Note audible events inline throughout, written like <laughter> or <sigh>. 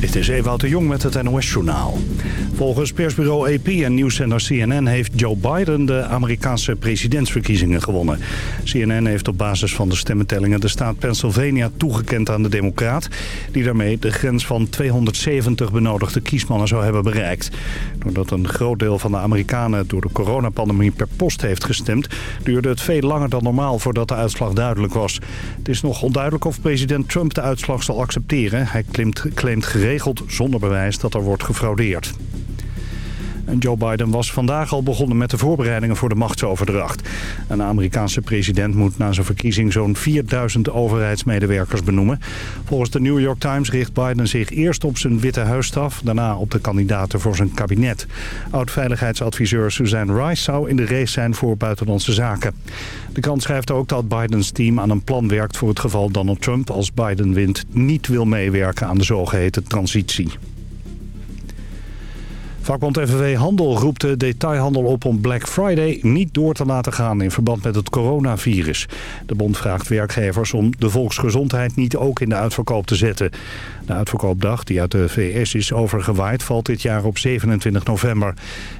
Dit is Ewout de Jong met het NOS-journaal. Volgens persbureau AP en nieuwszender CNN heeft Joe Biden de Amerikaanse presidentsverkiezingen gewonnen. CNN heeft op basis van de stemmentellingen de staat Pennsylvania toegekend aan de democraat... die daarmee de grens van 270 benodigde kiesmannen zou hebben bereikt. Doordat een groot deel van de Amerikanen door de coronapandemie per post heeft gestemd... duurde het veel langer dan normaal voordat de uitslag duidelijk was. Het is nog onduidelijk of president Trump de uitslag zal accepteren. Hij claimt, claimt geregeld zonder bewijs dat er wordt gefraudeerd. Joe Biden was vandaag al begonnen met de voorbereidingen voor de machtsoverdracht. Een Amerikaanse president moet na zijn verkiezing zo'n 4000 overheidsmedewerkers benoemen. Volgens de New York Times richt Biden zich eerst op zijn Witte Huisstaf... daarna op de kandidaten voor zijn kabinet. Oud-veiligheidsadviseur Suzanne Rice zou in de race zijn voor buitenlandse zaken. De krant schrijft ook dat Bidens team aan een plan werkt voor het geval Donald Trump... als Biden wint niet wil meewerken aan de zogeheten transitie. Vakbond FNV Handel roept de detailhandel op om Black Friday niet door te laten gaan in verband met het coronavirus. De bond vraagt werkgevers om de volksgezondheid niet ook in de uitverkoop te zetten. De uitverkoopdag die uit de VS is overgewaaid valt dit jaar op 27 november.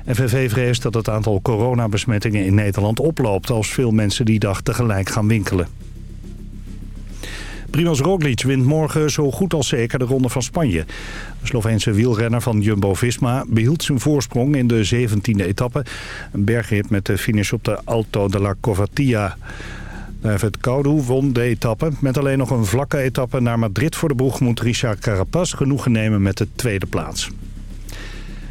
FNV vreest dat het aantal coronabesmettingen in Nederland oploopt als veel mensen die dag tegelijk gaan winkelen. Primoz Roglic wint morgen zo goed als zeker de Ronde van Spanje. De Sloveense wielrenner van Jumbo-Visma behield zijn voorsprong in de 17e etappe. Een bergrit met de finish op de Alto de la Covatia. David Koudu won de etappe. Met alleen nog een vlakke etappe naar Madrid voor de boeg... moet Richard Carapaz genoegen nemen met de tweede plaats.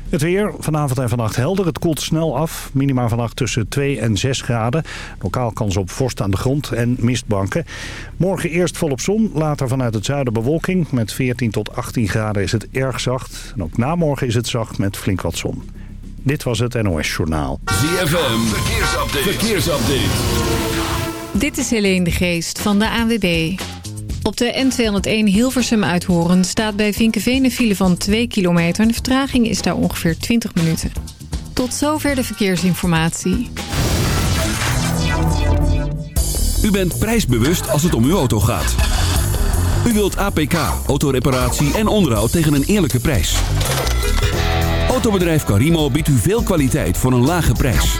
Het weer, vanavond en vannacht helder. Het koelt snel af. Minima vannacht tussen 2 en 6 graden. Lokaal kans op vorst aan de grond en mistbanken. Morgen eerst volop zon, later vanuit het zuiden bewolking. Met 14 tot 18 graden is het erg zacht. En ook na morgen is het zacht met flink wat zon. Dit was het NOS Journaal. ZFM, verkeersupdate. verkeersupdate. Dit is Helene de Geest van de ANWB. Op de N201 Hilversum uithoren staat bij Vinkenveen een file van 2 kilometer... de vertraging is daar ongeveer 20 minuten. Tot zover de verkeersinformatie. U bent prijsbewust als het om uw auto gaat. U wilt APK, autoreparatie en onderhoud tegen een eerlijke prijs. Autobedrijf Carimo biedt u veel kwaliteit voor een lage prijs.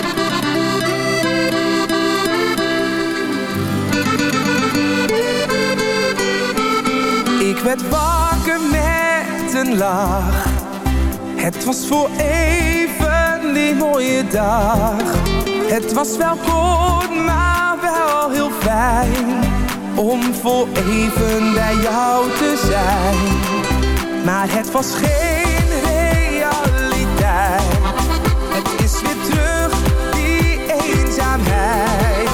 Ik werd wakker met een lach. Het was voor even die mooie dag. Het was wel kort, maar wel heel fijn. Om voor even bij jou te zijn. Maar het was geen realiteit. Het is weer terug, die eenzaamheid.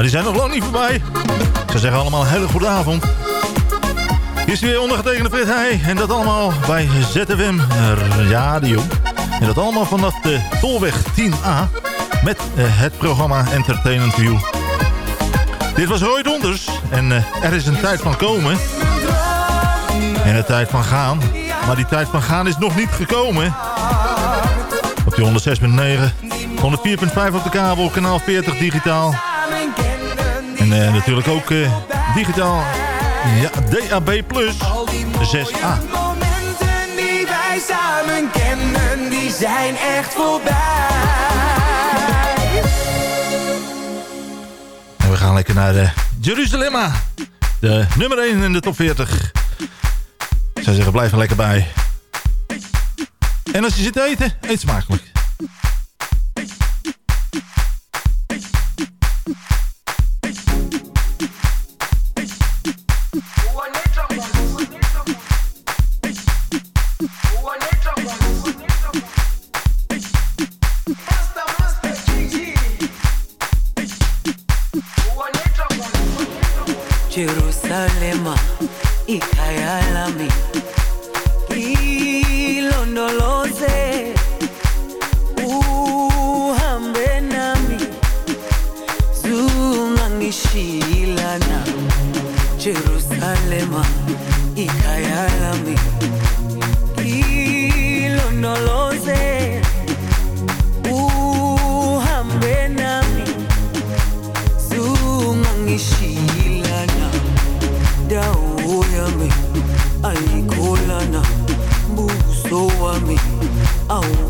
Nou, die zijn nog lang niet voorbij. Ze zeggen allemaal een hele goede avond. Hier is weer ondergetekende Frit Heij. En dat allemaal bij ZFM Radio. En dat allemaal vanaf de Tolweg 10A. Met uh, het programma Entertainment View. Dit was Roy Donders. En uh, er is een tijd van komen. En een tijd van gaan. Maar die tijd van gaan is nog niet gekomen. Op die 106.9. 104.5 op de kabel. Kanaal 40 digitaal. En uh, natuurlijk ook uh, digitaal. Ja, DAB Plus 6A. momenten die wij samen kennen, die zijn echt voorbij. En we gaan lekker naar de Jeruzalemma. De nummer 1 in de top 40. Ik zou zeggen, blijf er lekker bij. En als je zit te eten, eet smakelijk. Dawo yami ayikholana buso wami awukholana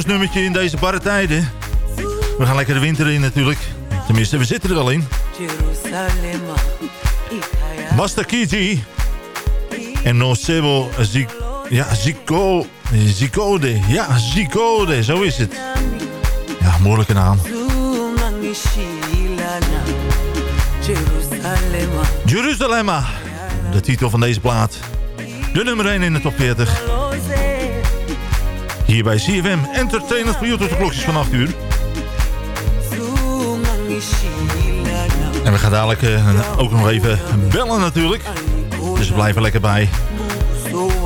zomersnummertje in deze barre tijden. We gaan lekker de winter in natuurlijk. Tenminste, we zitten er al in. Jerusalema, Ikaya, Basta Kiji. En Nocebo Zik... Ja, Zico... Zicode. Ja, Zicode. Zo is het. Ja, moeilijke naam. Jerusalem. De titel van deze plaat. De nummer 1 in de top 40. Hier bij CFM Entertainment voor you tot de klokjes van 8 uur. En we gaan dadelijk eh, ook nog even bellen natuurlijk. Dus we blijven lekker bij.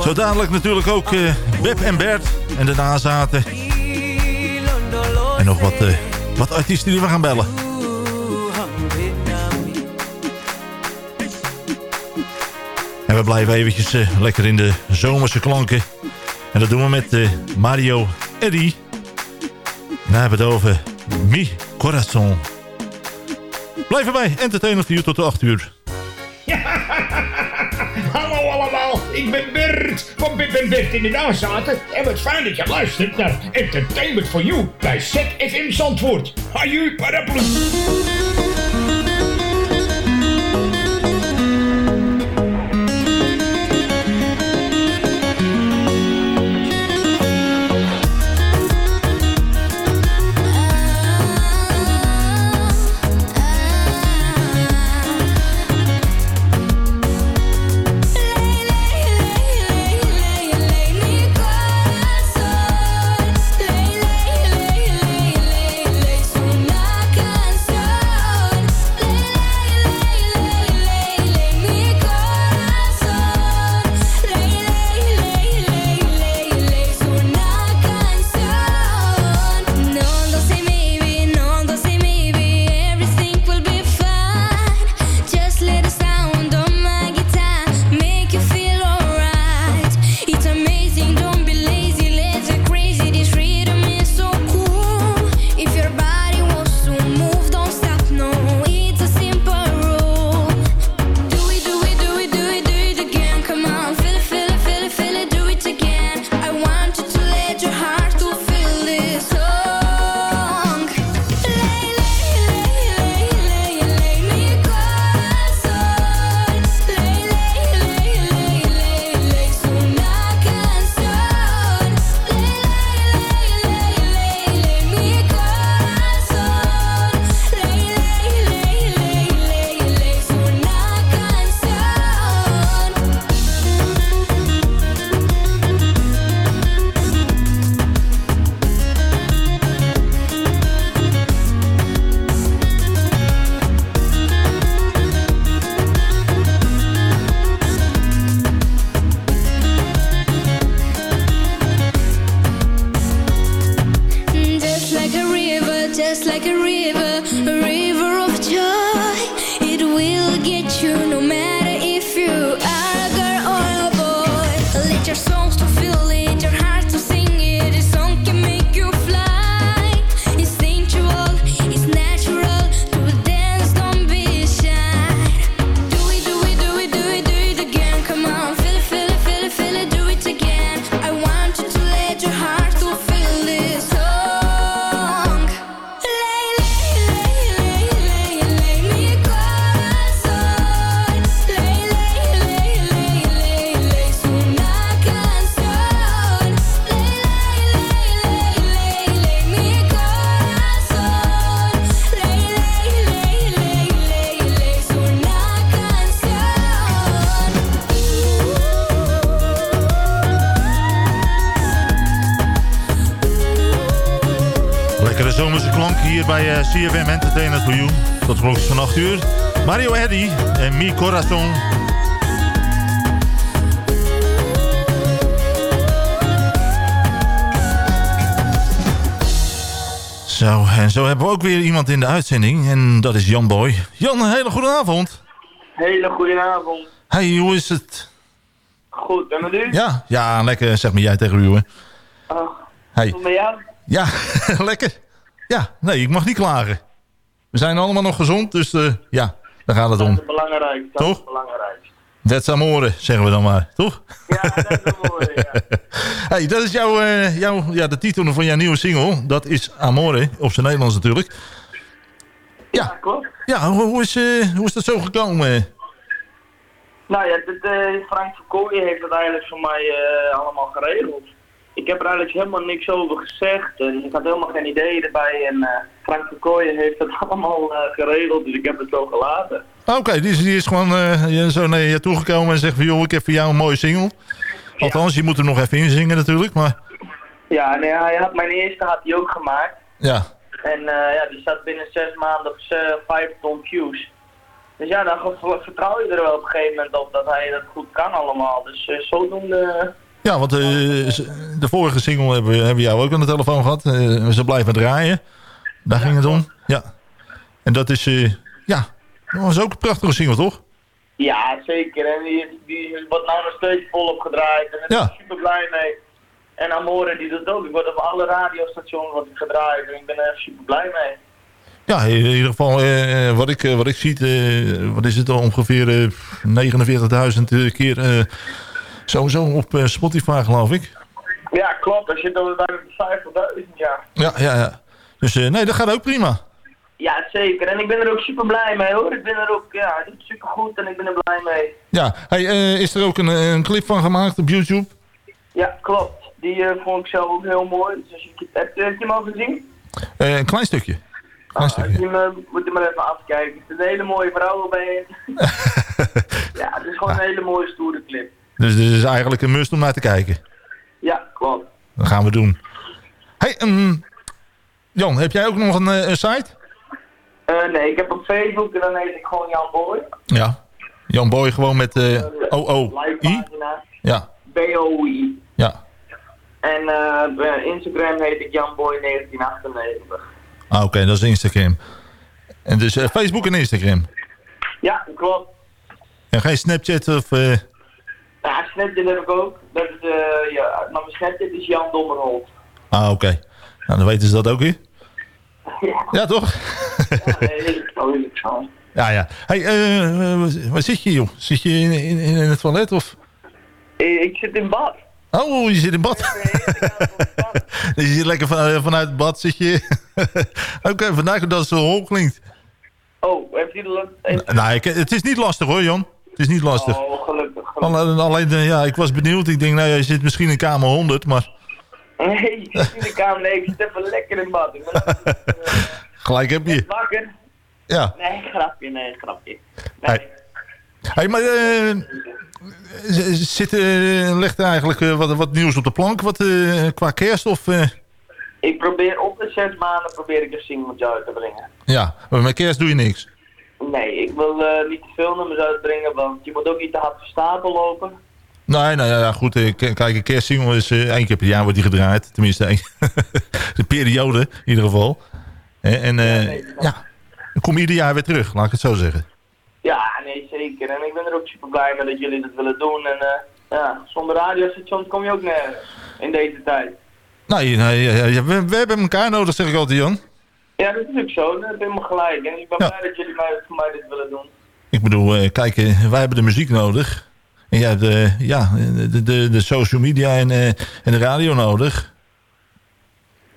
Zo dadelijk natuurlijk ook eh Beb en Bert. En daarna zaten. En nog wat, eh, wat artiesten die we gaan bellen. En we blijven eventjes lekker in de zomerse klanken. En dat doen we met eh, Mario Eddy. En daar hebben het over Mi Corazon. Blijf erbij, entertainer voor u tot de 8 uur. <laughs> Hallo allemaal, ik ben Bert van Bip en Bert in de nazaten. En wat fijn dat je luistert naar Entertainment for You bij ZFM Zandvoort. Haju paraplu. CFM Entertainment for You. Tot klokjes van 8 uur. Mario Eddy en Mi Corazon. Zo, en zo hebben we ook weer iemand in de uitzending. En dat is Jan Boy. Jan, een hele goede avond. Hele goedenavond. Hey, hoe is het? Goed, en met u? Ja, ja, lekker, zeg maar jij tegen u. hoor. Oh, Hey. jou? Ja, <laughs> lekker. Ja, nee, ik mag niet klagen. We zijn allemaal nog gezond, dus eh, ja, daar gaat het Dat om. is belangrijk. Dat Toch? is belangrijk. That's Amore, zeggen we dan maar, toch? Ja, dat is mooi, ja. <laughs> hey, dat is jouw, eh, jouw, ja, de titel van jouw nieuwe single. Dat is Amore, op zijn Nederlands natuurlijk. Ja, klopt. Ja, hoe, hoe is, eh, hoe is dat zo gekomen? Nou ja, dit, eh, Frank Verkooyen heeft het eigenlijk voor mij allemaal geregeld. Ik heb er eigenlijk helemaal niks over gezegd en ik had helemaal geen idee erbij. En eh, Frank Verkooyen heeft het <laughs> allemaal eh, geregeld, dus ik heb het zo gelaten. Oké, die, is, die is gewoon eh, zo naar je toegekomen en zegt van... joh, ik heb voor jou een mooie single. Althans, je moet hem nog even inzingen natuurlijk, maar... Ja, nee, hij had mijn eerste had hij ook gemaakt. Ja, En ja, die staat binnen zes maanden op vijf ton views. Dus ja, dan vertrouw je er wel op een gegeven moment op dat hij dat goed kan allemaal. Dus zodoende... ja want eh, de vorige single hebben, we- hebben we jou ook aan de telefoon gehad. Eh, ze blijven draaien. Daar ging het om. Ja. En dat is, eh, ja, dat was ook een prachtige single, toch? Ja, zeker. En die, die wordt nou nog steeds volop gedraaid. En daar ben Ja. ik super blij mee. En Amore die doet ook. Ik word op alle radiostations wordt gedraaid. En ik ben er super blij mee. Ja, in ieder geval, eh, wat, ik, wat ik zie, eh, wat is het al, ongeveer eh, 49.000 keer eh, sowieso op eh, Spotify, geloof ik. Ja, klopt. Als je dan bij de 50.000 ja. Ja, ja, ja. Dus eh, nee, dat gaat ook prima. Ja, zeker. En ik ben er ook super blij mee hoor. Ik ben er ook, ja, het doet super goed en ik ben er blij mee. Ja, hey, eh, is er ook een, een clip van gemaakt op YouTube? Ja, klopt. Die vond ik zelf ook heel mooi. Dus als je, heb, heb je hem al gezien? Een klein stukje. Klein Ah, stukje. je hem, moet je maar even afkijken. Het is een hele mooie vrouw bij <laughs> Ja, het is gewoon een hele mooie stoere clip. Dus dit is eigenlijk een must om naar te kijken. Ja, klopt. Dat gaan we doen. Hey, ehm, Jan, heb jij ook nog een, eh, een site? Eh, nee, ik heb op Facebook en dan heet ik gewoon Jan Boy. Ja. Jan Boy gewoon met eh O-O-I? Ja, B-O-I. ja. En Instagram heet ik Jan Boy 1998. Ah, oké, dat is Instagram. En dus Facebook en Instagram. Ja, klopt. En geen Snapchat of... Snapchat heb ik ook. Dat is, eh, ja, maar mijn is Jan Dommerholt. Ah, oké. Nou, dan weten ze dat ook weer. <laughs> Ja, Ja, toch? ja nee, zo. <laughs> ja, ja. Hey, eh, waar- zit je, joh? Zit je in, in, in het toilet of... Ik zit in bad. Oh, je zit in bad. <laughs> dus je zit lekker van, vanuit het bad, zit je... Oké, vandaag dat het zo hol klinkt. Oh, heeft hij de... Nou, ik, het is niet lastig hoor, Jan. Het is niet lastig. Oh. Alleen, alleen, eh, ja, ik was benieuwd. Ik denk, nou, je zit misschien in kamer 100, maar Nee, ik zit in de kamer. Nee, ik zit even lekker in bad. Ik ben even, eh, <laughs> gelijk heb je. wakker. Ja. Nee, grapje, nee, grapje. Nee. Hey. Hey, maar eh, z- zit, eh, ligt er eigenlijk eh, wat, wat nieuws op de plank wat, eh, qua kerst? Of, eh, Ik probeer op de zes maanden probeer ik een singeltje uit te brengen. ja, maar met kerst doe je niks. Nee, ik wil eh, niet te veel nummers uitbrengen, want je moet ook niet te hard van stapel lopen. Nee, nou ja, goed. eh, kijk, een kerstsingle is eh, één keer per jaar wordt die gedraaid. Tenminste, één, <laughs> de periode in ieder geval. En ja, dan kom je ieder jaar weer terug, laat ik het zo zeggen. Ja, nee, zeker. En ik ben er ook super blij mee dat jullie dat willen doen. En ja, zonder radiostations kom je ook nergens in deze tijd. Nee, nee ja, ja, we, we hebben elkaar nodig, zeg ik altijd, Jan. Ja, dat is ook zo. Dat je helemaal gelijk. En ik ben Ja. blij dat jullie mij, voor mij dit willen doen. Ik bedoel, eh, kijk, eh, wij hebben de muziek nodig. En jij hebt eh, ja, de, de, de social media en, en de radio nodig.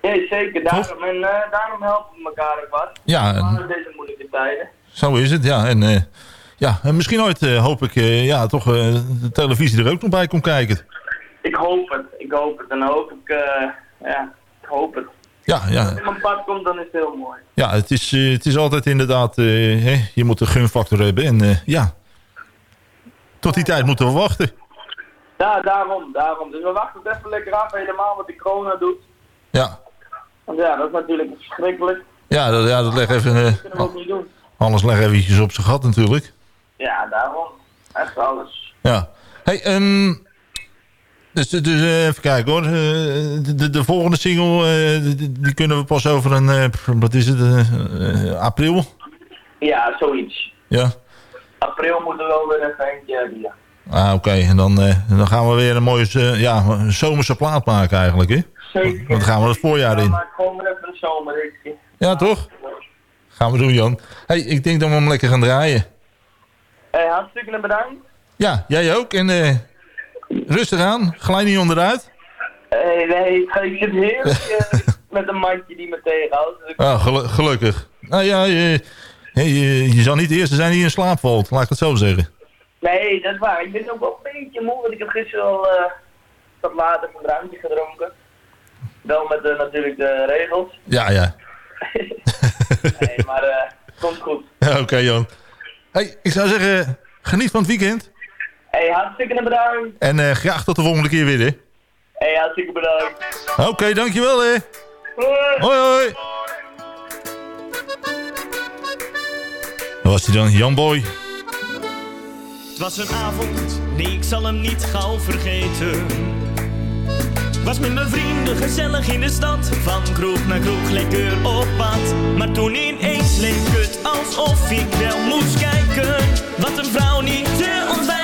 Nee, zeker. Daarom, en daarom helpen we elkaar ook wat. Ja, Maar in deze moeilijke tijden. Zo is het, ja. En, ja, en misschien ooit hoop ik ja, toch de televisie er ook nog bij komt kijken. Ik hoop het. Ik hoop het. En hoop ik, ja, ik hoop het. Ja, Als ja, het in mijn pad komt, dan is het heel mooi. ja het, is, eh, het is altijd inderdaad, eh, hè, je moet een gunfactor hebben. En eh, ja, tot die tijd moeten we wachten. Ja, daarom, daarom. Dus we wachten het even lekker af, helemaal wat die corona doet. Ja, Want ja, dat is natuurlijk verschrikkelijk. ja, dat, ja, dat leg even, Dat eh, kunnen we ook niet doen. alles leg eventjes op zijn gat natuurlijk. Ja, daarom. Echt alles. Ja. Hey, ehm, dus, dus eh, even kijken hoor. Eh, de, de, de volgende single, eh, die, die kunnen we pas over een, wat is het, april? Ja, zoiets. Ja. April moeten we wel weer even eentje hebben, ja. Ah, oké. En dan, dan gaan we weer een mooie ja, een zomerse plaat maken eigenlijk, hè? Zeker. Want dan gaan we het voorjaar in. Maar gewoon even een zomerritje. Ja, toch? Gaan we doen, Jan. Hey, ik denk dat we hem lekker gaan draaien. Hey, hartstikke bedankt. Ja, jij ook. En rustig aan. Glij niet onderuit. Eh, nee, ik zit heerlijk eh, <laughs> met een mandje die me tegenhoudt. Dus Ah, gelu- gelukkig. Nou ja, je, je, je zal niet de eerste zijn die in slaap valt. Laat ik het zo zeggen. Nee, dat is waar. Ik ben ook wel een beetje moe, want ik heb gisteren al eh, wat later een drankje gedronken. Wel met eh, natuurlijk de regels. Ja, ja. <laughs> Nee, maar eh komt goed. Ja, <laughs> Oké, Jan. Hey, ik zou zeggen, geniet van het weekend. Hey, hartstikke bedankt. En eh, graag tot de volgende keer weer, hè. Hey, hartstikke bedankt. Oké, dankjewel, hè. Hoi. Hoi, hoi. Dat was hij dan, Jan Boy. Het was een avond, nee ik zal hem niet gauw vergeten. Was met mijn vrienden gezellig in de stad, van kroeg naar kroeg lekker op pad. Maar toen ineens leek het alsof ik wel moest kijken, wat een vrouw niet te ontwijken.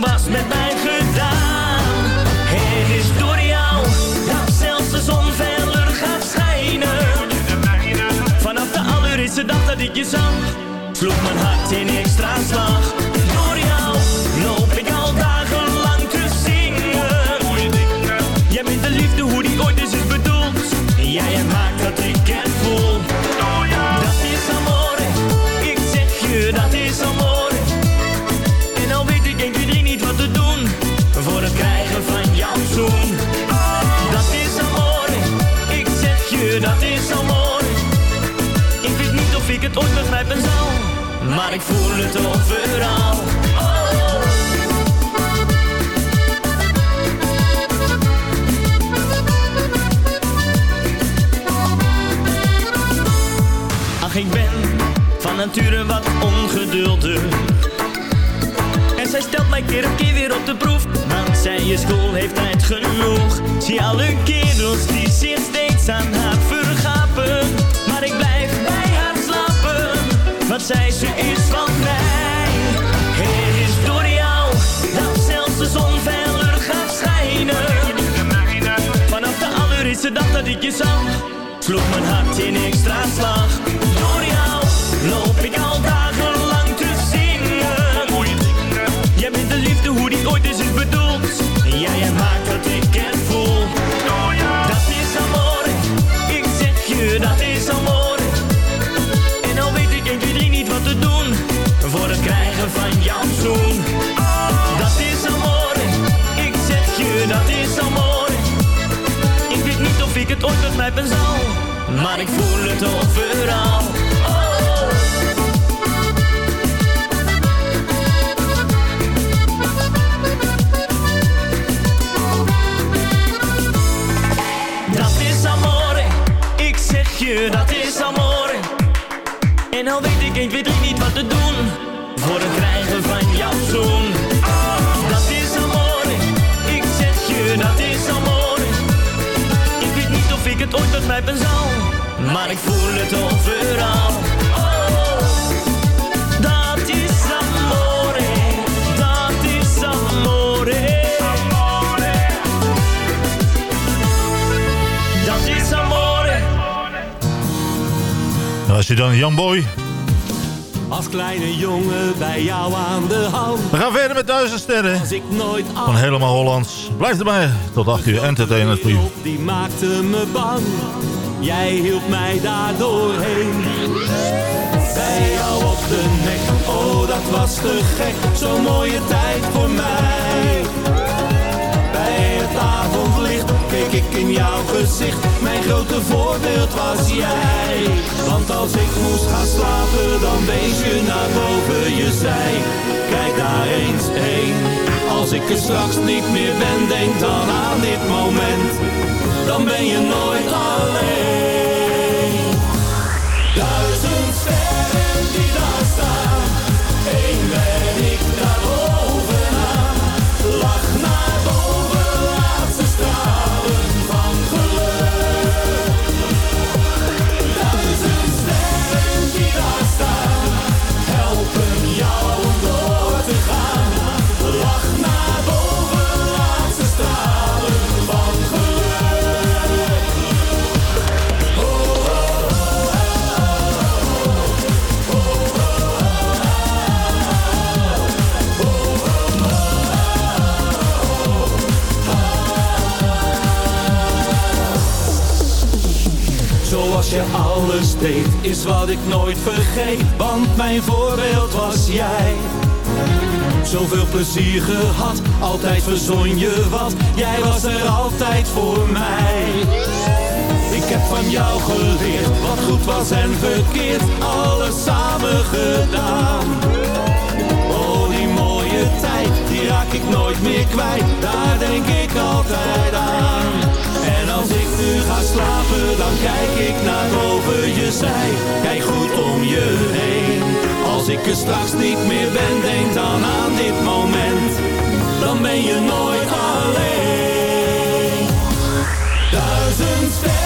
Was met mij gedaan, het is door jou, dat zelfs de zon feller gaat schijnen. Vanaf de allereerste dag dat ik je zag, sloeg mijn hart in extra slag. Maar ik voel het overal. Ach, ik ben van nature wat ongeduldig. En zij stelt mij keer op keer weer op de proef. Want zij je school heeft tijd genoeg. Zie alle kerels die zich steeds aan haar Zij ze is van mij. Het is door jou dat zelfs de zon feller gaat schijnen. Vanaf de allereerste dag dat ik je zag, sloeg mijn hart in extra slag. Door jou loop ik al dagenlang te zingen. Jij bent de liefde, hoe die ooit is, bedoeld. Jij maakt dat ik maar ik voel het overal. Dat is amore, ik zeg je, dat is amore. En al weet ik 1, 2, 3 niet wat te doen voor het krijgen van jouw zoen. Dat is amore, ik zeg je, dat is amore. Ik weet niet of ik het ooit begrijpen zal, maar ik voel het overal. Oh, dat is amore, dat is amore. Dat is amore. Was hij dan, Jan Boy. Als kleine jongen bij jou aan de hand. We gaan verder met Duizend Sterren. Als ik nooit Van helemaal Hollands. Blijf erbij. Tot 8 uur. Entertainment voor die maakte me bang. Jij hielp mij daar doorheen. Bij jou op de nek, oh dat was te gek. Zo'n mooie tijd voor mij. Bij het avondlicht keek ik in jouw gezicht. Mijn grote voorbeeld was jij. Want als ik moest gaan slapen, dan wees je naar boven. Je zei, kijk daar eens heen. Als ik er straks niet meer ben, denk dan aan dit moment. Dan ben je nooit alleen. Duizend sterren die daar staan. Eén ben is wat ik nooit vergeet. Want mijn voorbeeld was jij. Zoveel plezier gehad, altijd verzon je wat. Jij was er altijd voor mij. Ik heb van jou geleerd, wat goed was en verkeerd. Alles samen gedaan. Die raak ik nooit meer kwijt. Daar denk ik altijd aan. En als ik nu ga slapen, dan kijk ik naar boven je zij. Kijk goed om je heen. Als ik er straks niet meer ben, denk dan aan dit moment. Dan ben je nooit alleen. Duizend sterren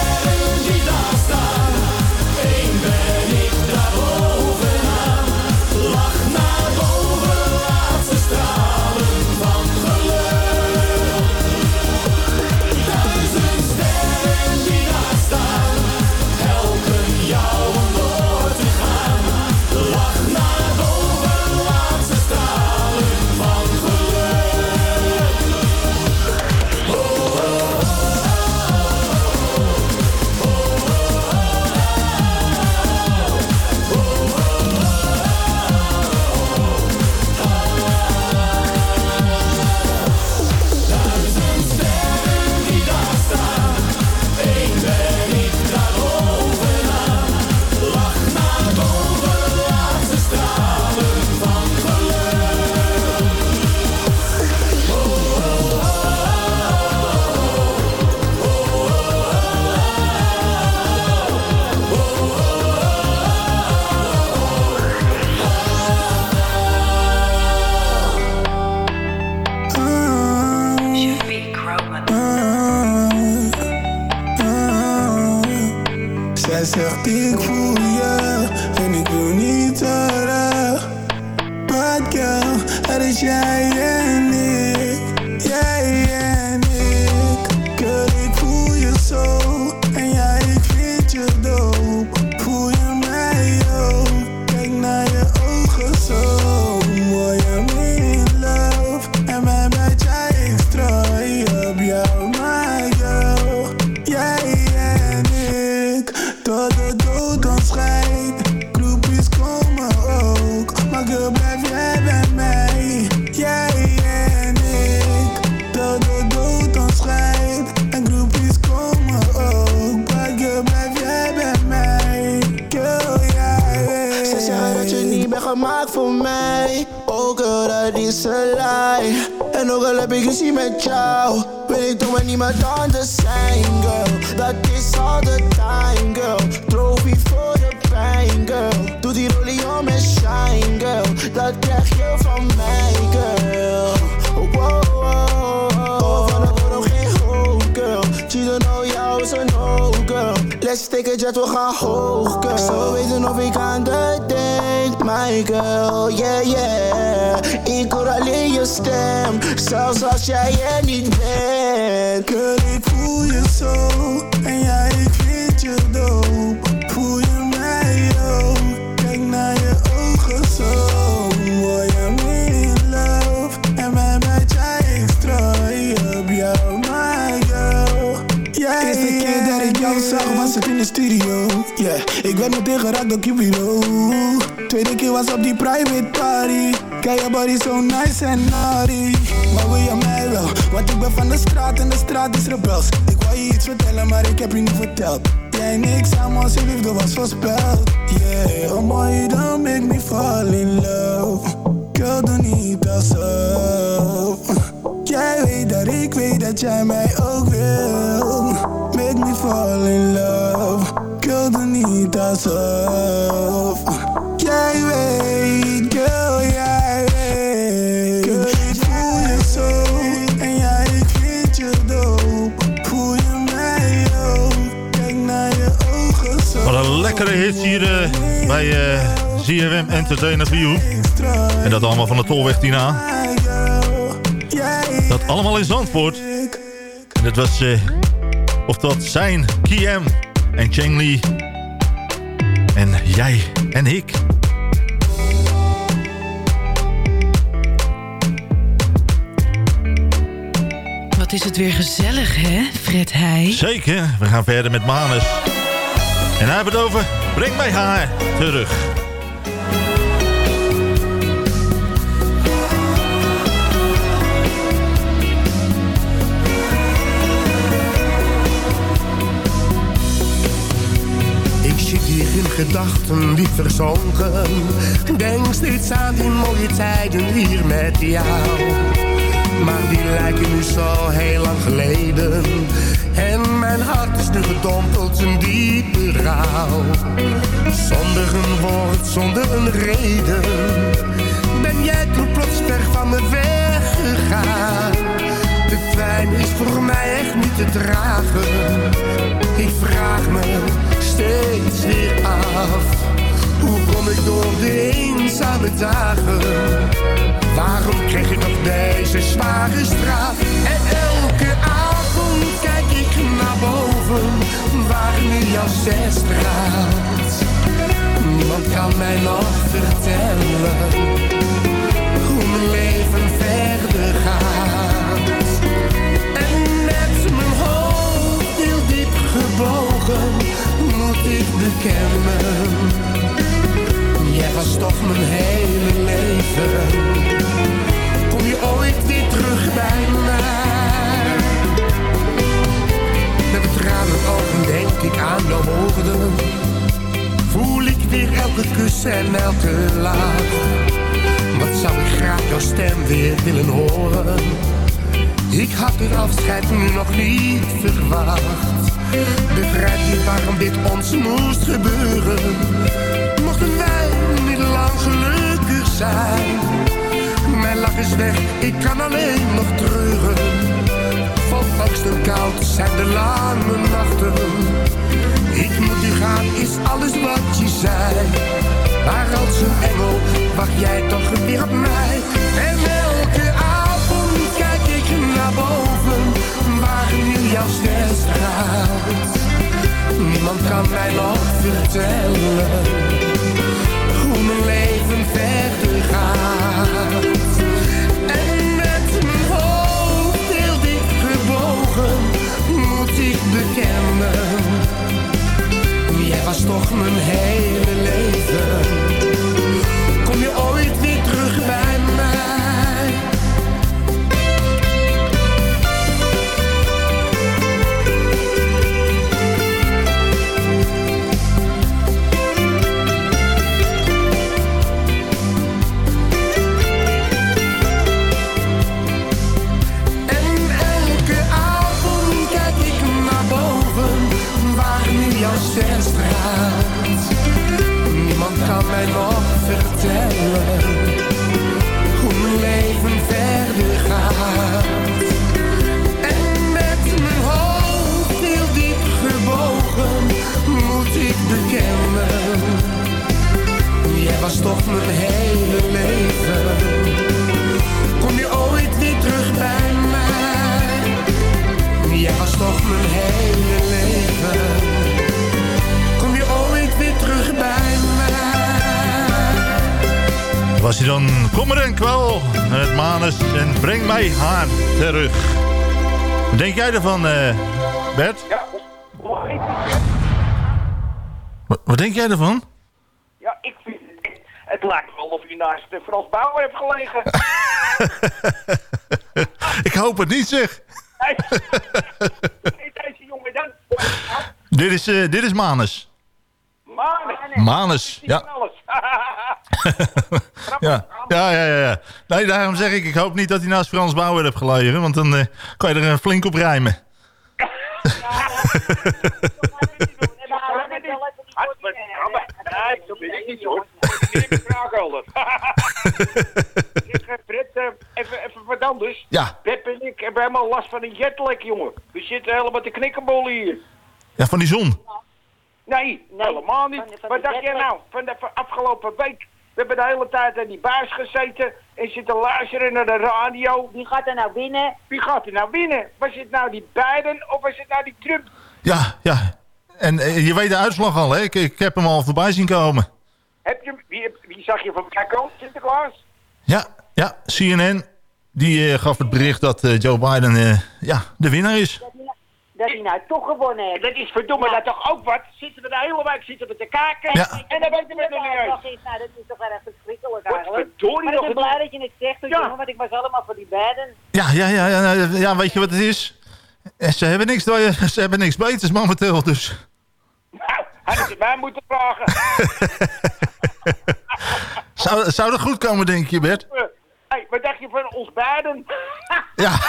wil niet terug. Bad girl, het is jij en heb ik gezien met jou, weet ik toch met niemand anders zijn, girl. Dat is all the time, girl. Trophy voor de pijn, girl. Doe die rollie om en shine, girl. Dat krijg je van mij, girl. Wow, wow, wow. Van de bodem geen hoop, girl. Cheaten nou jou is een no, girl. Let's take a jet, we gaan hoog, girl. Zo weten of ik aan de denk, my girl, yeah, yeah. Ik hoor alleen je stem, zelfs als jij er niet bent. Girl, ik voel je zo En ja, ik vind je dope het in de studio Yeah, ik werd meteen geraakt door Cupido. Tweede keer was op die private party. Kijk je body zo nice en naughty. Maar wil je mij wel? Want ik ben van de straat en de straat is rebels. Ik wou je iets vertellen maar ik heb je niet verteld. Jij en ik samen als je liefde was voorspeld. Yeah, oh mooi don't make me fall in love. Girl doe niet alsof Ik weet dat jij mij ook wil. Make me fall in love. Girl doe niet alsof. Jij weet, girl, jij weet. Girl, ik voel je zo En ja, ik vind je dope Voel je mij ook? Kijk naar je ogen zo. Wat een lekkere hits hier eh, bij eh ZFM Entertainer You. En dat allemaal van de Tolweg 10A. Dat allemaal in Zandvoort. En dat was, eh, of dat zijn Kiem en Cheng Li. En jij en ik. is het weer gezellig, hè, Fred Heij? Zeker, we gaan verder met Manus. En hij heeft het over, breng mij haar terug. Zit hier in gedachten diep verzonken. Denk steeds aan die mooie tijden hier met jou. Maar die lijken nu zo heel lang geleden. En mijn hart is nu gedompeld in diepe rouw. Zonder een woord, zonder een reden. Ben jij toen plots ver van me weggegaan. De pijn is voor mij echt niet te dragen. Ik vraag me steeds weer af. Hoe kom ik door de eenzame dagen? Waarom krijg ik nog deze zware straf? En elke avond kijk ik naar boven, waar nu jouw zes straalt. Niemand kan mij nog vertellen hoe mijn leven verder gaat. Ik bekennen. Jij was toch mijn hele leven. Kom je ooit weer terug bij mij? Met tranen ogen denk ik aan jouw woorden. Voel ik weer elke kus en elke laag. Wat zou ik graag jouw stem weer willen horen. Ik had dit afscheid nu nog niet verwacht. Begrijp je waarom dit ons moest gebeuren? Mochten wij niet lang gelukkig zijn. Mijn lach is weg, ik kan alleen nog treuren. Angst en koud zijn de lange nachten. Ik moet nu gaan, is alles wat je zei. Maar als een engel wacht jij toch weer op mij. En elke avond naar boven, waar nu jouw ster straalt. Niemand kan mij nog vertellen hoe mijn leven verder gaat. En met mijn hoofd heel diep gebogen moet ik bekennen. Jij was toch mijn hele leven. Wat denk jij ervan, eh, Bert? Ja, Wat, wat denk jij ervan? ja, ik vind het, lijkt wel of je naast de Frans Bauer hebt gelegen. <laughs> Ik hoop het niet, zeg. Nee, deze jongen dan. Dit is, eh, dit is Manus. Manen. Manus, ja. <laughs> <laughs> Ja, ja, ja, ja. ja. Nee, daarom zeg ik, ik hoop niet dat hij naast Frans Bauer heeft gelegen. Want dan eh, kan je er eh, flink op rijmen. Nee, zo ben ik niet hoor. Ik neem graag Fred, even, even wat anders. Ja. Pep en ik hebben helemaal last van een jetlag, jongen. We zitten helemaal te knikkenbollen hier. Ja, van die zon. Nee, helemaal niet. Wat dacht jij nou van de van afgelopen week? We hebben de hele tijd aan die baas gezeten en zitten luisteren naar de radio. Wie gaat er nou winnen? Wie gaat er nou winnen? Was het nou die Biden of was het nou die Trump? Ja, ja. En eh, je weet de uitslag al, hè? Ik, ik heb hem al voorbij zien komen. Heb je, wie, wie zag je van Kakko, Sinterklaas? Ja, ja. CNN, die eh, gaf het bericht dat eh, Joe Biden eh, ja, de winnaar is. Dat hij nou toch gewonnen heeft. Dat is verdomme dat toch ook wat? Zitten we de hele week zitten we te kijken Ja. en dan weten we het nog niet uit. Nou, dat is toch erg verschrikkelijk Wat eigenlijk. verdorie Maar ik ben blij dat je het zegt, Ja. jongen, want ik was allemaal voor die beiden. Ja, ja, ja, ja, ja, weet je wat het is? Ze hebben niks, <laughs> ze hebben niks beters momenteel, dus... Nou, hadden ze mij moeten vragen. <laughs> Zou, zou dat goed komen, denk je, Bert? Hé, hey, wat dacht je van ons beiden? Ja. <laughs>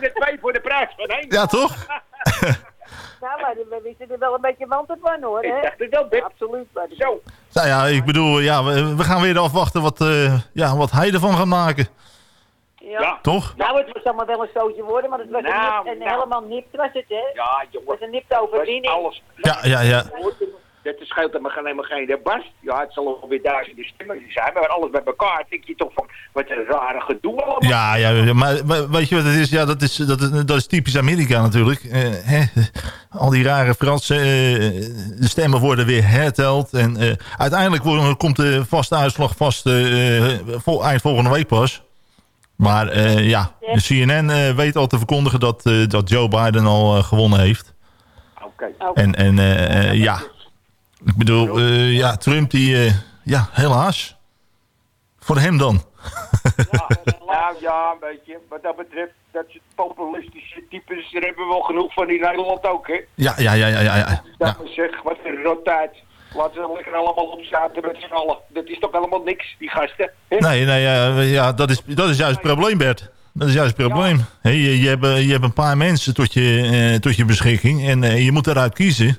de twee voor de prijs van één. Ja, toch? <laughs> Nou, maar we wisten er wel een beetje wanten van, hoor. Ik hè? dacht het wel. Absoluut. Maar Zo. Nou ja, ik bedoel, ja, we, we gaan weer afwachten wat, eh, ja, wat hij ervan gaat maken. Ja. Toch? Nou, het was allemaal wel een stootje worden, maar het was Nou, een, nip, een nou. helemaal nipt was het, hè? Ja, Het jongen. was een nipte overwinning. Alles. Ja, ja, ja. Dat scheelt hem helemaal geen barst. Ja, het zal wel weer duizenden stemmen zijn, maar alles bij elkaar denk je toch van, wat een rare gedoe allemaal. Ja, ja, maar we- weet je wat het is? Ja, dat is, dat is, dat is typisch Amerika natuurlijk. Eh, hè? Al die rare Fransen, eh, de stemmen worden weer herteld. En eh, uiteindelijk wordt- komt de vaste uitslag vast eh, vol, eind volgende week pas. Maar eh, ja, de CNN eh, weet al te verkondigen dat, eh, dat Joe Biden al gewonnen heeft. Oké. En, en ja, ik bedoel, eh, ja, Trump die, eh, ja, helaas. Voor hem dan. <laughs> Nou ja, een beetje. Wat dat betreft, dat soort populistische types, daar hebben we wel genoeg van in Nederland ook, hè. Ja, ja, ja, ja, ja. ja. Dat zeg, wat een rottijd. Laten ze lekker allemaal opzaten met z'n allen. Dat is toch helemaal niks, die gasten. hè? Nee, nee ja, ja, dat, is, dat is juist het probleem, Bert. Dat is juist het probleem. Je, je, hebt, eh, je hebt een paar mensen tot je, eh, tot je beschikking en eh, je moet eruit kiezen.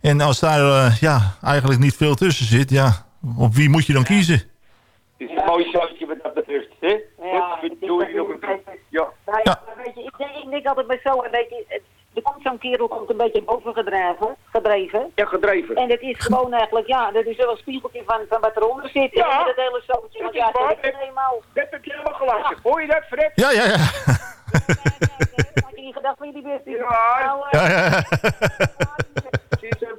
En als daar eh, ja, eigenlijk niet veel tussen zit, ja, op wie moet je dan kiezen? Het is een mooi zoutje wat dat betreft, hè. Ja, Wat doe je nog een keer? Ja. Ja, maar weet je, ik denk, ik denk altijd bij zo, een beetje, er komt zo'n kerel komt een beetje boven gedreven, gedreven. Ja, gedreven. En het is gewoon eigenlijk, ja, dat is wel een spiegeltje van, van wat eronder zit. Ja. En dat hele zootje, Dat ja, dat is het eenmaal. Dat heb je helemaal gelijk. Hoor je dat, Fred? Ja, ja, ja. Had je niet gedacht van jullie best? Ja. Nou, eh, Ja, ja, ja. <laughs>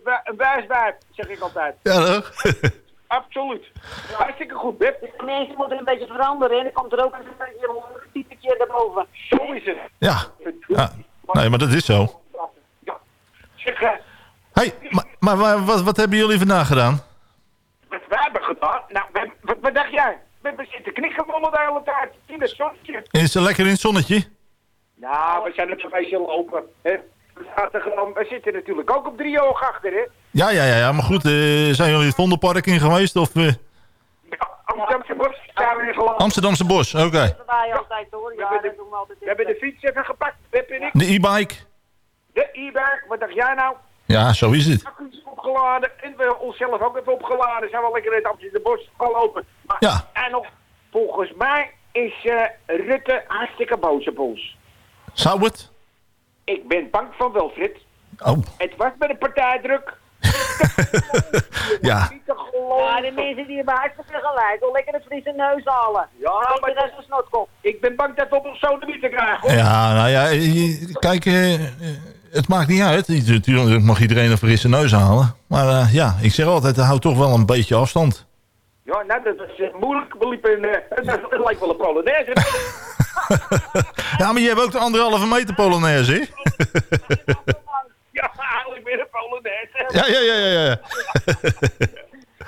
een, een wijswijf, zeg ik altijd. Ja, toch? <laughs> Absoluut. Hartstikke goed, Beb. de mensen moeten een beetje veranderen en dan komt er ook een beetje een typetje erboven. Zo is het. Ja. ja. Nee, maar dat is zo. Zeg, eh, hey, maar, maar wa- wat, wat hebben jullie vandaag gedaan? wat wij hebben gedaan, nou, we- wat, wat dacht jij? We hebben zitten knikken de hele tijd in het zonnetje. Is het lekker in het zonnetje? Nou, we zijn er een beetje lopen. Hè? Gewoon, we zitten natuurlijk ook op drie oog achter, hè? Ja, ja, ja, ja. Maar goed, eh, zijn jullie het Vondelpark in geweest? Of eh, Amsterdamse bos zijn we in. Amsterdamse Bos? Oké. Dat wij altijd hoor, ja, dat doen we altijd. We hebben de fiets even gepakt, Beb en ik. De e-bike? De e-bike, wat dacht jij nou? Ja, zo is het. Accu's opgeladen en we onszelf ook even opgeladen. Zijn we lekker in het Amsterdamse bos gaan lopen. Maar, Ja. En nog, volgens mij is eh, Rutte hartstikke boos op ons. Zou het? Ik ben bang van wel, Frits. Oh. Het was met de partijdruk. <laughs> Ja. Niet te geloven. Ja, de mensen die hebben hartstikke gelijk. Al lekker het frisse neus halen. Ja, maar dat is een snotkop. Ik ben bang dat we op ons zo niet te krijgen. hoor. Ja, nou ja, je- kijk, eh, eh, het maakt niet uit. Natuurlijk mag iedereen een frisse neus halen. Maar eh, ja, ik zeg altijd, houd toch wel een beetje afstand. Ja, nou, dat was eh, moeilijk. We liepen, eh, dat, dat lijkt wel een Polonaise. <laughs> Ja, maar je hebt ook de anderhalve meter Polonaise, hè? <laughs> ja, eigenlijk weer een Polonaise. Ja, ja, ja, ja. ja.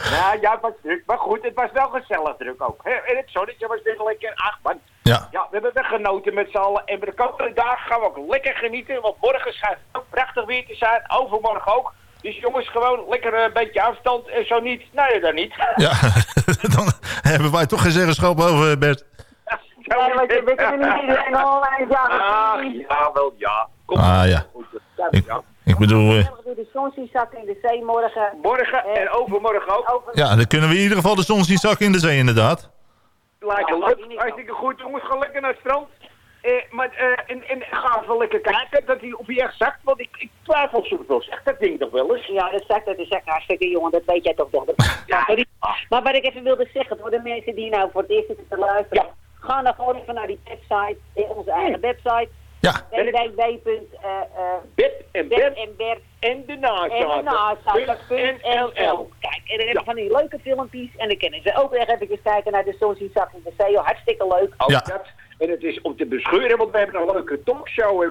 Ja, ja, het was druk. Maar goed, het was wel gezellig druk ook. En het zonnetje was weer lekker. Ach, man. Ja. Ja, we hebben weer genoten met z'n allen. En de komende dagen gaan we ook lekker genieten. Want morgen schijnt het ook prachtig weer te zijn. Overmorgen ook. Dus jongens, gewoon lekker een beetje afstand. En zo niet, nou ja, dan niet. Ja, <laughs> dan hebben wij toch geen zeggenschap over, Bert. Ja, want je weet er niet iedereen al ja. Ach, ja, wel ja. Kom Ah ja, ik, ik bedoel, eh, Doe de zonzak in de zee morgen. Morgen en overmorgen ook. ja, dan kunnen we in ieder geval de zon zien zakken in de zee inderdaad. Lijkt me leuk. Hartstikke goed, jongens. Ga lekker naar het strand. Eh, maar, eh, en, en ga even lekker kijken dat hij op je echt zakt. Want ik, ik twijfel soms wel. Zegt dat ding toch wel eens? Ja, dat zegt dat is echt hartstikke jongen, dat weet jij toch toch. Ja, maar, wat ik even wilde zeggen, voor de mensen die nou voor het eerst zitten te luisteren. Ga dan gewoon even naar die website, eh, onze eigen website. Ja. Bed en Bert Bert en Bert en de en nazaten. nazaten.nl. Kijk, en dan heb je van die leuke filmpjes. En dan kunnen ze ook weer even kijken naar de Zonzak in de zee. Hartstikke leuk. Ook Ja. dat. En het is om te bescheuren, want we hebben een leuke talkshow.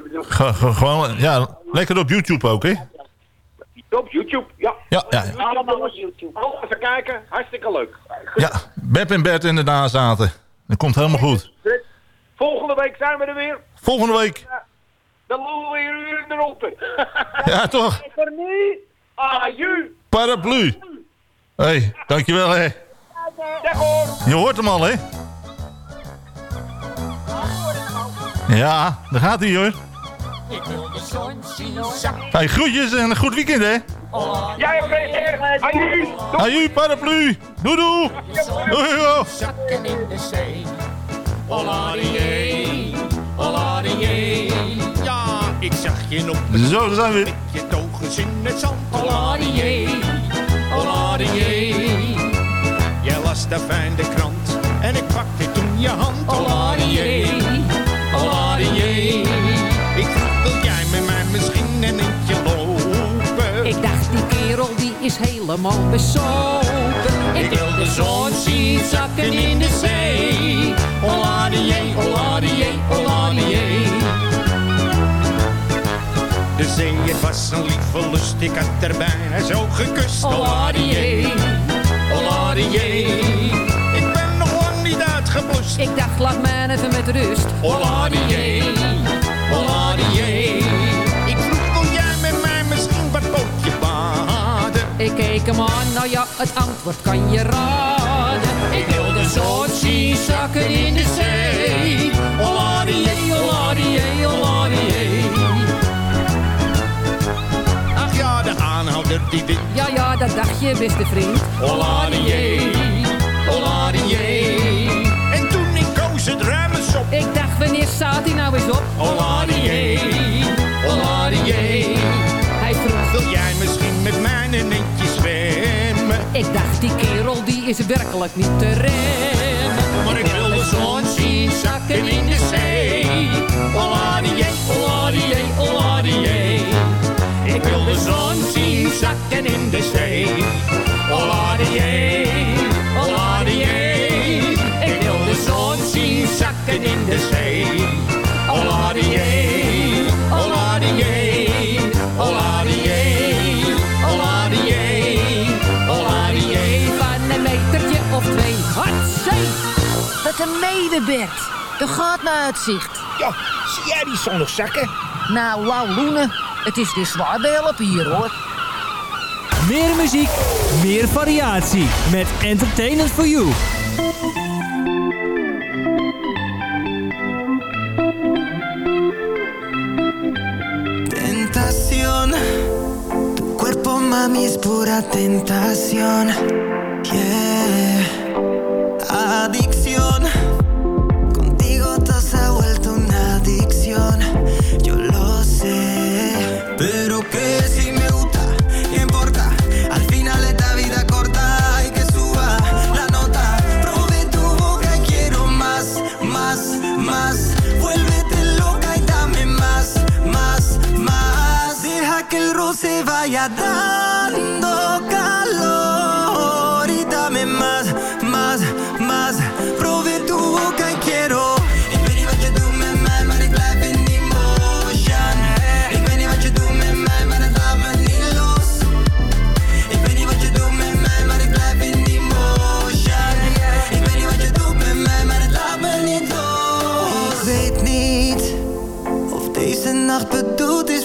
Gewoon, ja, lekker op YouTube ook, hè? op YouTube, ja. Ja, ja. Allemaal op YouTube. Allemaal even kijken, hartstikke leuk. Ja, Beb en Bert inderdaad zaten. Dat komt helemaal goed. Volgende week zijn we er weer. Volgende week. Dan lopen we hier in de ronde. <laughs> Ja, toch? Voor nu, aju. Paraplu. Hé, hey, dankjewel, hè. Hoor. Je hoort hem al, hè? Ja, daar gaat hij, hoor. Ik wil de zon zien zakken. Hey, groetjes en een goed weekend, hè? Jij hebt aju. Aju, paraplu. Doei, doei. Doei, doei. Zakken in de zee. Oladié, oladié. Ja, ik zag je nog Zo, daar zijn we. met je togens in het zand. Oladié, oladié. Jij las daar fijn de krant en ik pakte toen je hand. Oladié, oladié. Ik wil jij met mij misschien een eentje lopen? Ik dacht, die kerel die is helemaal bezopen. Ik wil de zon zien zakken in de zee. Oladié, oladié, oladié. De zee, het was een lieve lust, ik had er bijna zo gekust. Ben nog Ik dacht, laat mij even met rust. Oladié, oladié. Ik vroeg, wil jij met mij misschien wat bootje baden? Ik keek hem aan, nou ja, het antwoord kan je raden. Ik wil de zon zien zakken in de zee. Oladié, oladié, oladié. Ach ja, de aanhouder die wint. Ja, ja, dat dacht je, beste vriend. Oladié. En toen ik ruim dacht, wanneer staat hij nou eens op? Oladié, oladié. Hij vroeg, Wil jij misschien met mij een eentje zwemmen? ik dacht, die kerel die is werkelijk niet te remmen. Maar ik wil de zon zien zakken in de zee. Oladié, oladié, oladié. Ik wil de zon zien zakken in de zee. Oladié, Bert. Er gaat naar uitzicht. Ja, zie jij die zon nog zakken? Nou, wauw, Loene. Het is weer zwaar bij helpen hier, hoor. Meer muziek, meer variatie. Met Entertainment for You. Tentación, tu cuerpo mami es pura tentación. Nacht bedoeld is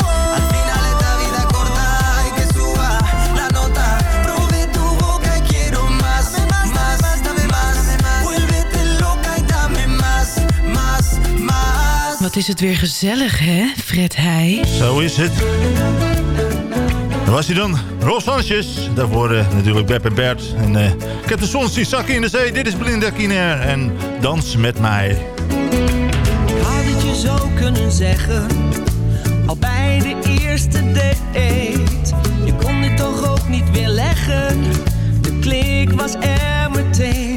Is het weer gezellig, hè, Fred Heij? Zo is het. Daar was hij dan, Ros Sanchez. Daarvoor eh, natuurlijk Beb en Bert. En eh, ik heb de zon zien zakken in de zee. Dit is Belinda Kiner en Dans met mij. Had het je zo kunnen zeggen, al bij de eerste date. Je kon dit toch ook niet weer leggen, de klik was er meteen.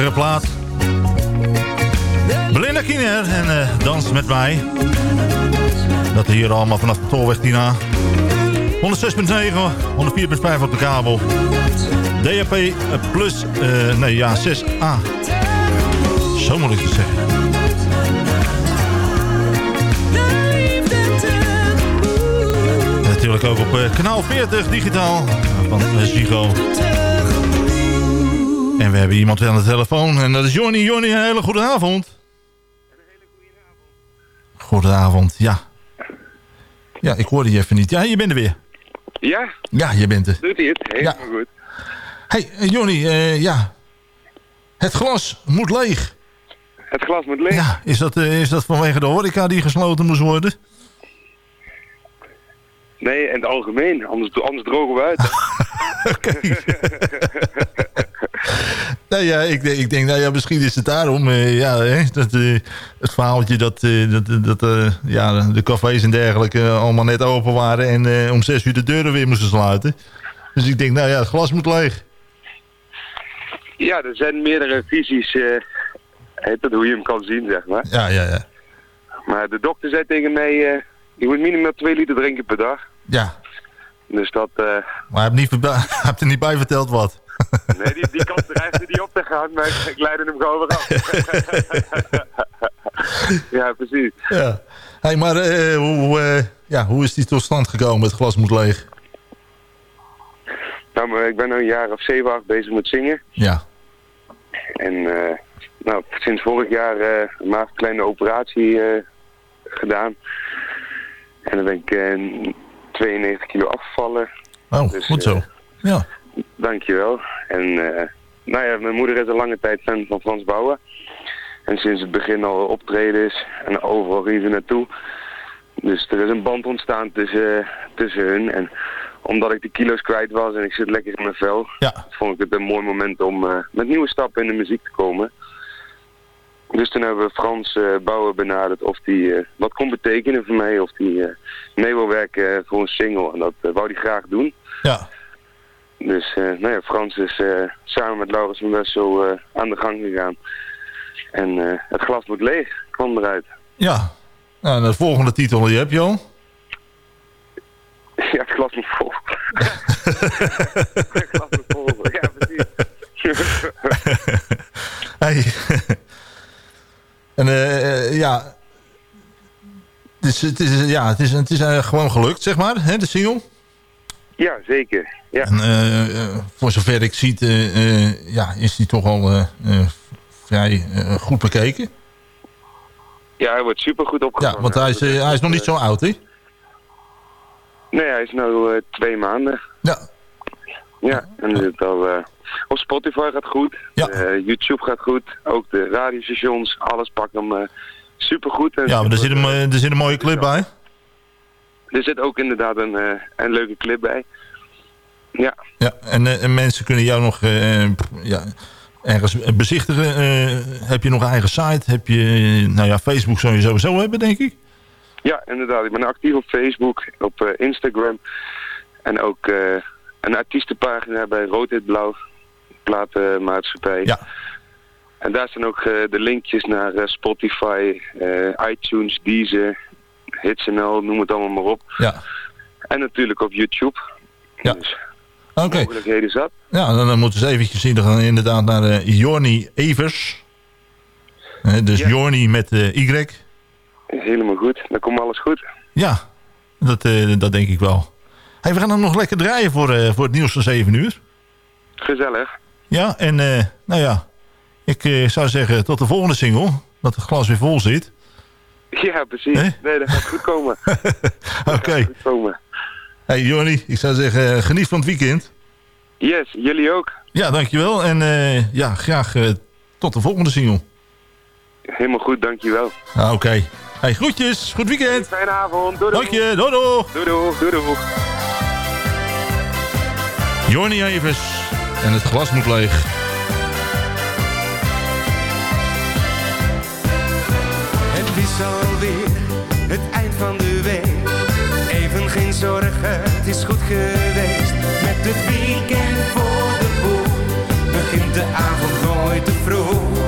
Lekkere plaat. En eh, Dans met mij. Dat hier allemaal vanaf de Tolweg Tina. 106.9, 104.5 op de kabel. DAP eh, plus, eh, nee ja, 6A. Zo moet ik het zeggen. En natuurlijk ook op kanaal 40 digitaal van Ziggo. En we hebben iemand weer aan de telefoon en dat is Johnny. Johnny, een hele goede avond. Goedenavond, ja. Ja, ik hoorde je even niet. Ja, je bent er weer. Ja? Ja, je bent er. Doet hij het? Helemaal goed. hey, eh, Johnny, eh, ja. Het glas moet leeg. Het glas moet leeg. Ja, is dat, eh, is dat vanwege de horeca die gesloten moest worden? Nee, in het algemeen. Anders, anders drogen we uit. <laughs> <laughs> Nou ja, ik, ik denk, nou ja, misschien is het daarom, eh, ja, hè, dat, eh, het verhaaltje dat, eh, dat, dat ja, de cafés en dergelijke allemaal net open waren en om zes uur de deuren weer moesten sluiten. Dus ik denk, nou ja, het glas moet leeg. ja, er zijn meerdere visies. heet dat hoe je hem kan zien, zeg maar. Ja, ja, ja. Maar de dokter zei tegen mij, je moet minimaal 2 liter drinken per dag. Ja. Dus dat, Maar hij heeft, niet <laughs> hij heeft er niet bij verteld wat. Nee, die, die kans dreigde niet op te gaan, maar ik, leidde hem gewoon weer af. <laughs> ja, precies. Ja. Hey, maar eh, hoe, eh, ja, hoe is die tot stand gekomen? Het glas moet leeg. Nou, maar ik ben nu een jaar of zeven, acht bezig met zingen. Ja. En eh, nou, sinds vorig jaar een maagkleine operatie gedaan. En dan ben ik eh, 92 kilo afgevallen. Oh, Dus, goed zo. Ja. Dankjewel. En eh, nou ja, mijn moeder is al lange tijd fan van Frans Bauer. En sinds het begin al optredens en overal ging ze naartoe. Dus er is een band ontstaan tussen, tussen hun. En omdat ik de kilo's kwijt was en ik zit lekker in mijn vel, vond ik het een mooi moment om eh, met nieuwe stappen in de muziek te komen. Dus toen hebben we Frans eh, Bauer benaderd of hij eh, wat kon betekenen voor mij. Of hij eh, mee wil werken voor een single. En dat eh, wou hij graag doen. Ja. Dus eh, nou ja, Frans is eh, samen met Laurens van Wessel eh, aan de gang gegaan. En het glas moet leeg, kwam eruit. Ja. Nou, de volgende titel die heb je al. Ja, het glas moet vol. <laughs> het glas moet vol. Ja, precies. <laughs> Hey. en ja... Het is, het is, ja, het is, het is gewoon gelukt, zeg maar, hè, de single. ja, zeker. Ja. En, eh, eh, voor zover ik zie, eh, ja, is die toch al vrij goed bekeken. ja, hij wordt super goed opgevangen. Ja, want hij is, hij is nog niet zo oud, hè? Nee, hij is nu twee maanden. Ja. Ja, en het al, op Spotify gaat goed. Eh, YouTube gaat goed. Ook de radiostations, alles pakt hem eh super goed. Ja, maar er zit, een, er zit een mooie clip bij. Er zit ook inderdaad een, een leuke clip bij. Ja. Ja, en, eh, en mensen kunnen jou nog eh, ja, ergens bezichtigen. Eh, heb je nog een eigen site? Heb je, nou ja, Facebook zou je sowieso hebben, denk ik. Ja, inderdaad. Ik ben actief op Facebook, op Instagram. En ook een artiestenpagina bij Rood Hit Blauw, platenmaatschappij. Ja. En daar staan ook de linkjes naar Spotify, iTunes, Deezer, Hits.nl, noem het allemaal maar op. Ja. En natuurlijk op YouTube. Ja. Dus Oké. mogelijkheden zat. Ja, dan, dan moeten we eens eventjes zien. Dan gaan we inderdaad naar eh Jorny Evers. Dus Jorny met eh, Y. Helemaal goed. Dan komt alles goed. Ja, dat, eh, dat denk ik wel. Hey, we gaan hem nog lekker draaien voor, voor het nieuws van 7 uur. Gezellig. Ja, en nou ja, ik zou zeggen tot de volgende single. Dat het glas weer vol zit. Ja, precies. Nee, dat gaat goed komen. <laughs> Oké. Hey Jorny, ik zou zeggen eh, geniet van het weekend. Yes, jullie ook. Ja, dankjewel. En eh, ja, graag eh, tot de volgende single. Helemaal goed, dankjewel. Ah, Oké. Hey, groetjes. Goed weekend. Fijne avond. Doei Dank je. Doei doei. Doei doei. Doei doei. Jorny Evers. En het glas moet leeg. Het is alweer het eind van zorgen, het is goed geweest. Met het weekend voor de boeg begint de avond nooit te vroeg.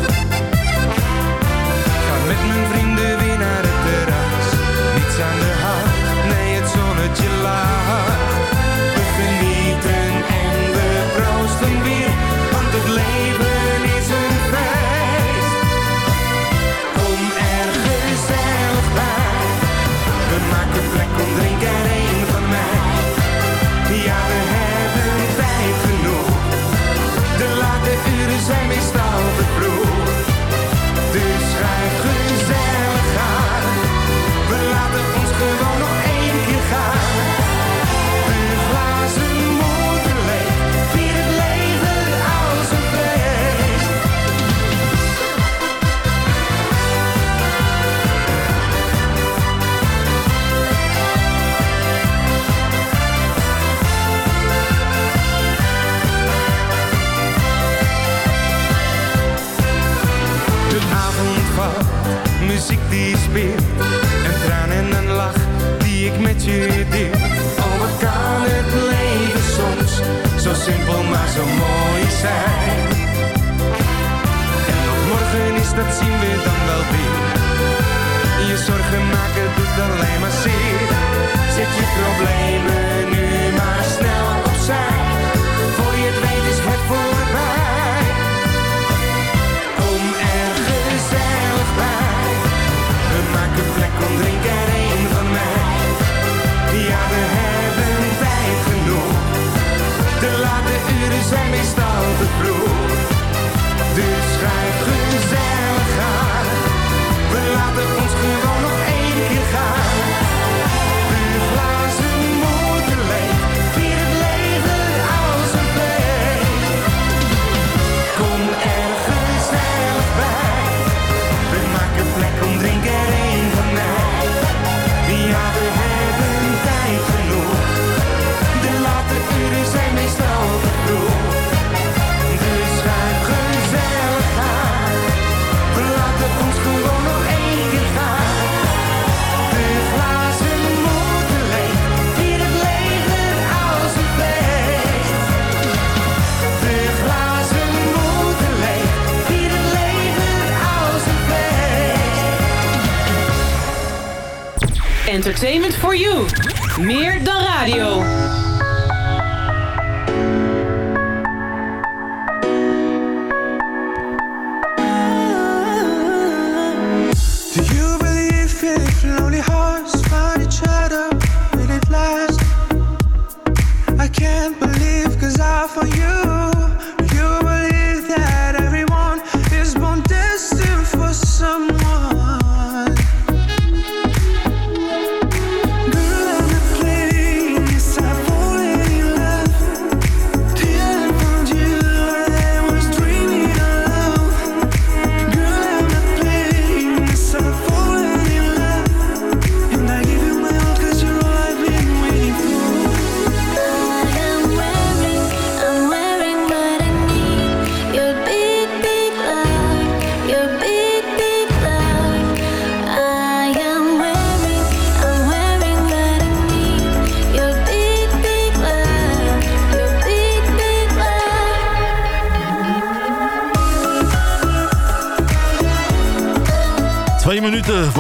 Meer dan radio.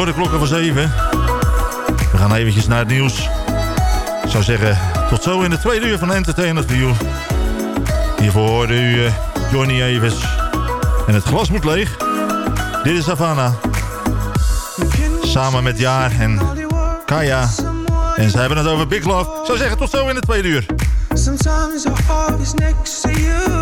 de klokken van 7. We gaan eventjes naar het nieuws. Ik zou zeggen, tot zo in de tweede uur van Entertainment View. Hiervoor hoorde u eh, Johnny Evers. En het glas moet leeg. Dit is Savannah. Samen met Jaar en Kaya. En ze hebben het over Big Love. Ik zou zeggen, tot zo in de tweede uur. Next you